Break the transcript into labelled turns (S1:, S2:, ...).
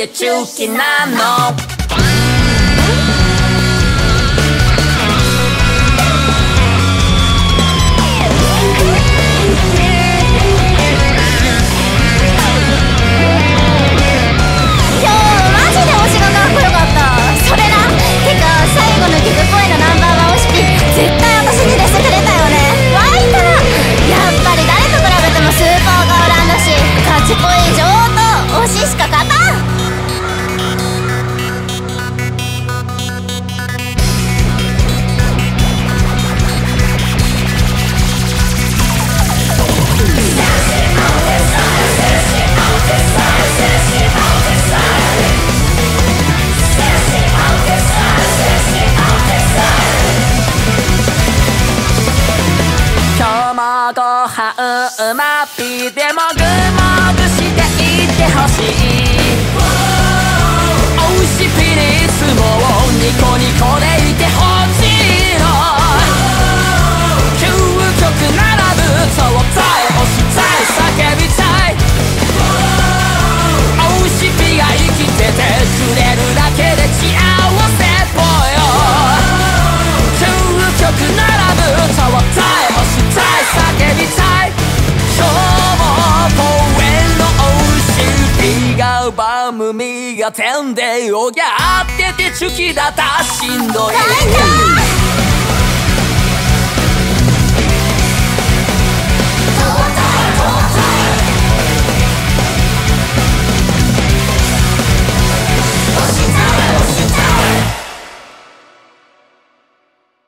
S1: that you cannot
S2: know. feed them again. う番組が点でよやって
S1: て好きだった。しんどい。